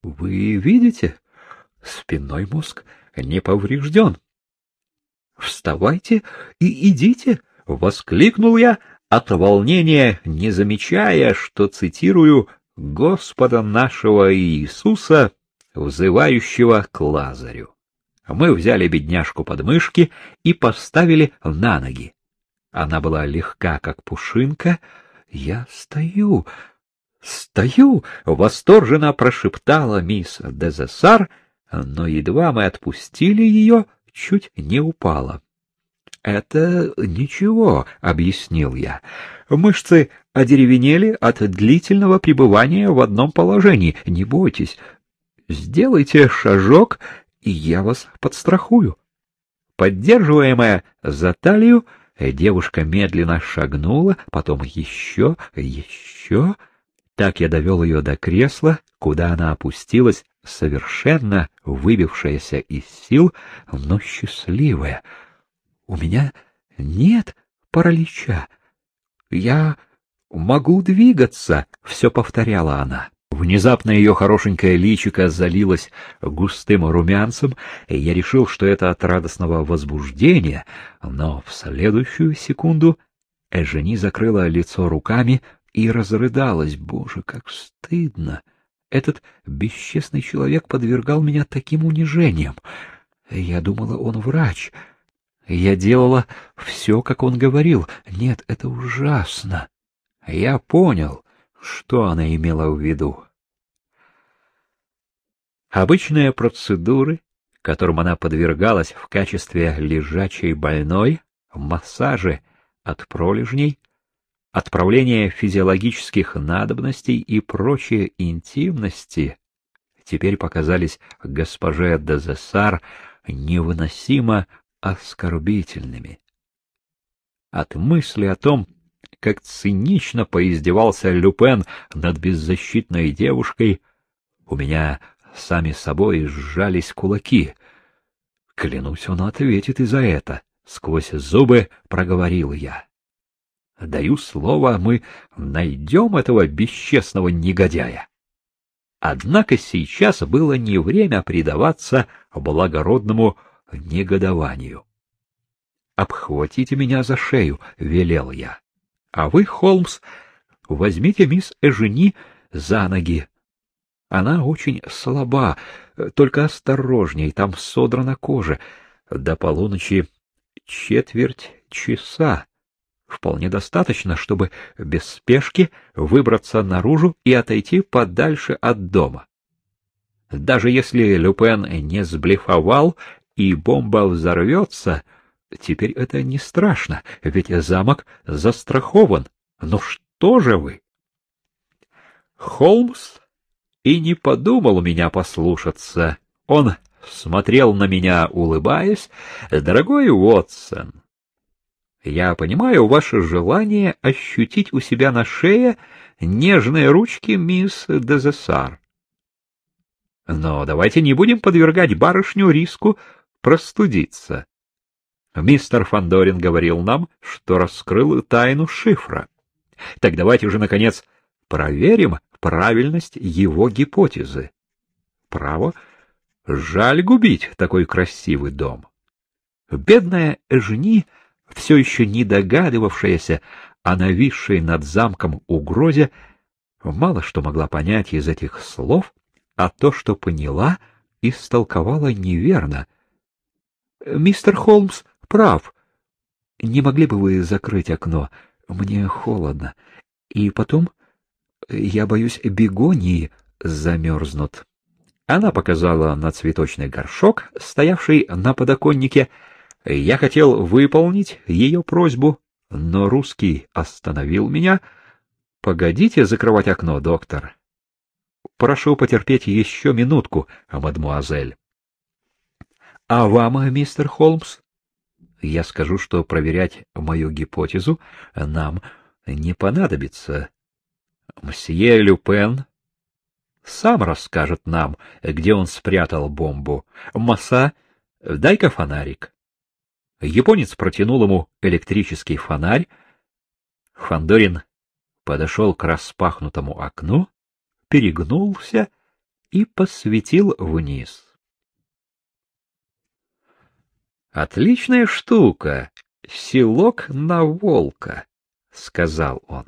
— Вы видите? Спинной мозг не поврежден. — Вставайте и идите! — воскликнул я от волнения, не замечая, что цитирую Господа нашего Иисуса, взывающего к Лазарю. Мы взяли бедняжку под мышки и поставили на ноги. Она была легка, как пушинка. Я стою, стою, восторженно прошептала мисс Дезессар, но едва мы отпустили ее, чуть не упала. — Это ничего, — объяснил я. Мышцы одеревенели от длительного пребывания в одном положении. Не бойтесь. Сделайте шажок, и я вас подстрахую. Поддерживаемая за талию, девушка медленно шагнула, потом еще, еще. Так я довел ее до кресла, куда она опустилась, совершенно выбившаяся из сил, но счастливая. У меня нет паралича. Я могу двигаться, все повторяла она. Внезапно ее хорошенькое личико залилось густым румянцем, и я решил, что это от радостного возбуждения, но в следующую секунду Эжени закрыла лицо руками и разрыдалась. Боже, как стыдно! Этот бесчестный человек подвергал меня таким унижениям. Я думала, он врач. Я делала все, как он говорил. Нет, это ужасно. Я понял, что она имела в виду. Обычные процедуры, которым она подвергалась в качестве лежачей больной, массажи от пролежней, отправление физиологических надобностей и прочие интимности теперь показались госпоже Дезессар невыносимо оскорбительными. От мысли о том, как цинично поиздевался Люпен над беззащитной девушкой, у меня сами собой сжались кулаки. Клянусь, он ответит и за это. Сквозь зубы проговорил я. Даю слово, мы найдем этого бесчестного негодяя. Однако сейчас было не время предаваться благородному негодованию. «Обхватите меня за шею», — велел я. «А вы, Холмс, возьмите мисс Эжени за ноги. Она очень слаба, только осторожней, там содрана кожа. До полуночи четверть часа. Вполне достаточно, чтобы без спешки выбраться наружу и отойти подальше от дома. Даже если Люпен не сблефовал и бомба взорвется, теперь это не страшно, ведь замок застрахован. Ну что же вы? Холмс и не подумал меня послушаться. Он смотрел на меня, улыбаясь. «Дорогой Уотсон, я понимаю ваше желание ощутить у себя на шее нежные ручки мисс Дезессар. Но давайте не будем подвергать барышню риску простудиться. Мистер Фандорин говорил нам, что раскрыл тайну шифра. Так давайте уже, наконец, проверим правильность его гипотезы. Право, жаль губить такой красивый дом. Бедная Эжни — все еще не догадывавшаяся о нависшей над замком угрозе, мало что могла понять из этих слов, а то, что поняла, истолковала неверно. — Мистер Холмс прав. Не могли бы вы закрыть окно? Мне холодно. И потом, я боюсь, бегонии замерзнут. Она показала на цветочный горшок, стоявший на подоконнике, — я хотел выполнить ее просьбу, но русский остановил меня. — Погодите закрывать окно, доктор. — Прошу потерпеть еще минутку, мадмуазель. — А вам, мистер Холмс? Я скажу, что проверять мою гипотезу нам не понадобится. Мсье Люпен сам расскажет нам, где он спрятал бомбу. Масса, дай-ка фонарик. Японец протянул ему электрический фонарь. Фандорин подошел к распахнутому окну, перегнулся и посветил вниз. Отличная штука, селок на волка, сказал он.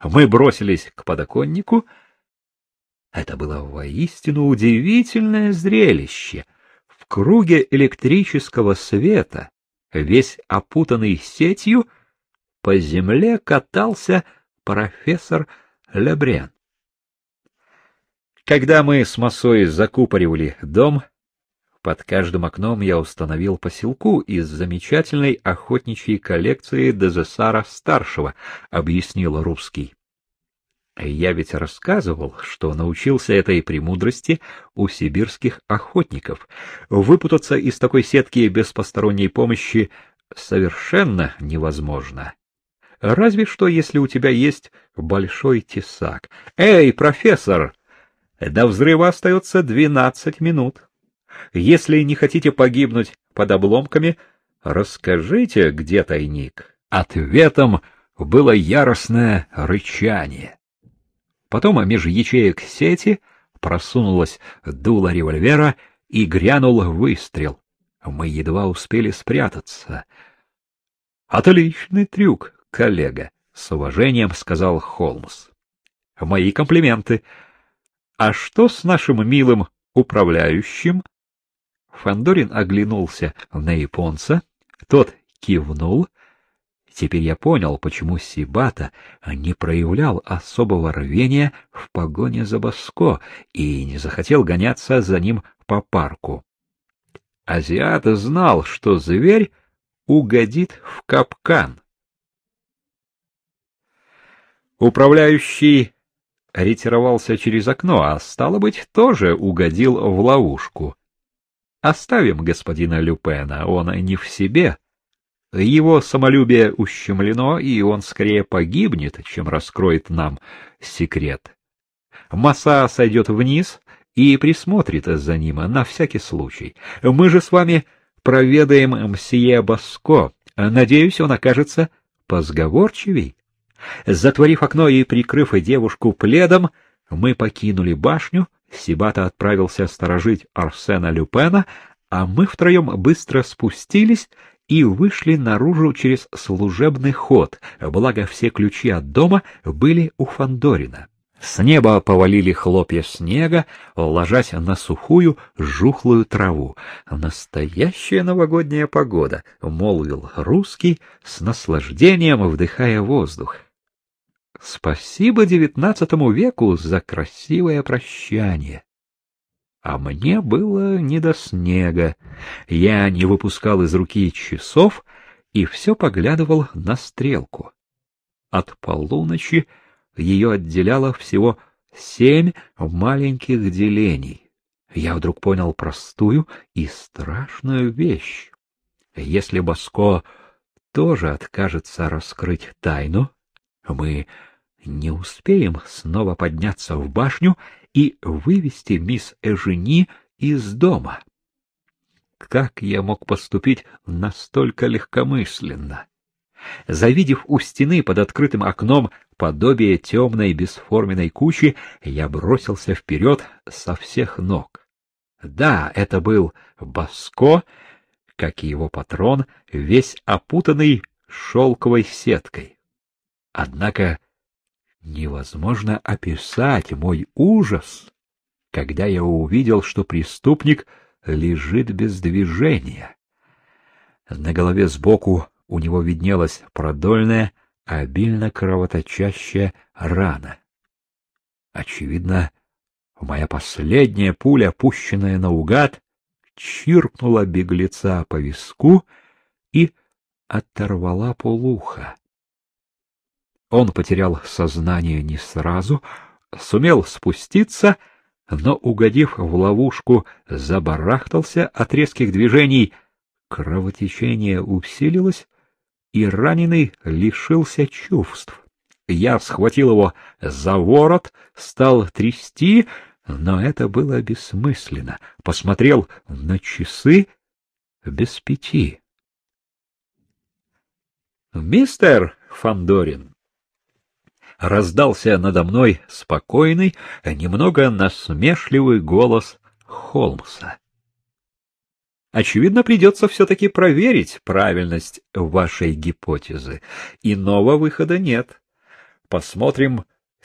Мы бросились к подоконнику. Это было воистину удивительное зрелище. В круге электрического света, весь опутанный сетью, по земле катался профессор Лебрен. Когда мы с Масой закупоривали дом, под каждым окном я установил поселку из замечательной охотничьей коллекции Дезесара-старшего, — объяснил русский. Я ведь рассказывал, что научился этой премудрости у сибирских охотников. Выпутаться из такой сетки без посторонней помощи совершенно невозможно. Разве что, если у тебя есть большой тесак. Эй, профессор! До взрыва остается двенадцать минут. Если не хотите погибнуть под обломками, расскажите, где тайник. Ответом было яростное рычание. Потом меж ячеек сети просунулась дуло револьвера и грянул выстрел. Мы едва успели спрятаться. — Отличный трюк, коллега, — с уважением сказал Холмс. — Мои комплименты. А что с нашим милым управляющим? Фандорин оглянулся на японца, тот кивнул. Теперь я понял, почему Сибата не проявлял особого рвения в погоне за Баско и не захотел гоняться за ним по парку. Азиат знал, что зверь угодит в капкан. Управляющий ретировался через окно, а стало быть, тоже угодил в ловушку. Оставим господина Люпена, он не в себе. Его самолюбие ущемлено, и он скорее погибнет, чем раскроет нам секрет. Маса сойдет вниз и присмотрит за ним на всякий случай. Мы же с вами проведаем мсье Баско. Надеюсь, он окажется позговорчивей. Затворив окно и прикрыв девушку пледом, мы покинули башню, Сибата отправился сторожить Арсена Люпена, а мы втроем быстро спустились и вышли наружу через служебный ход, благо все ключи от дома были у Фандорина. С неба повалили хлопья снега, ложась на сухую, жухлую траву. «Настоящая новогодняя погода», — молвил русский, с наслаждением вдыхая воздух. Спасибо девятнадцатому веку за красивое прощание. А мне было не до снега. Я не выпускал из руки часов и все поглядывал на стрелку. От полуночи ее отделяло всего семь маленьких делений. Я вдруг понял простую и страшную вещь. Если Баско тоже откажется раскрыть тайну, мы не успеем снова подняться в башню и вывести мисс Эжени из дома. Как я мог поступить настолько легкомысленно? Завидев у стены под открытым окном подобие темной бесформенной кучи, я бросился вперед со всех ног. Да, это был Баско, как и его патрон, весь опутанный шелковой сеткой. Однако невозможно описать мой ужас, когда я увидел, что преступник лежит без движения. На голове сбоку у него виднелась продольная, обильно кровоточащая рана. Очевидно, моя последняя пуля, пущенная наугад, чиркнула беглеца по виску и оторвала полуха. Он потерял сознание не сразу, сумел спуститься, но, угодив в ловушку, забарахтался от резких движений. Кровотечение усилилось, и раненый лишился чувств. Я схватил его за ворот, стал трясти, но это было бессмысленно. Посмотрел на часы без пяти. — Мистер Фандорин, раздался надо мной спокойный, немного насмешливый голос Холмса. Очевидно, придется все-таки проверить правильность вашей гипотезы. Иного выхода нет. Посмотрим,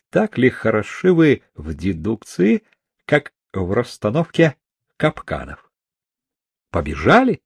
так ли хороши вы в дедукции, как в расстановке капканов. Побежали?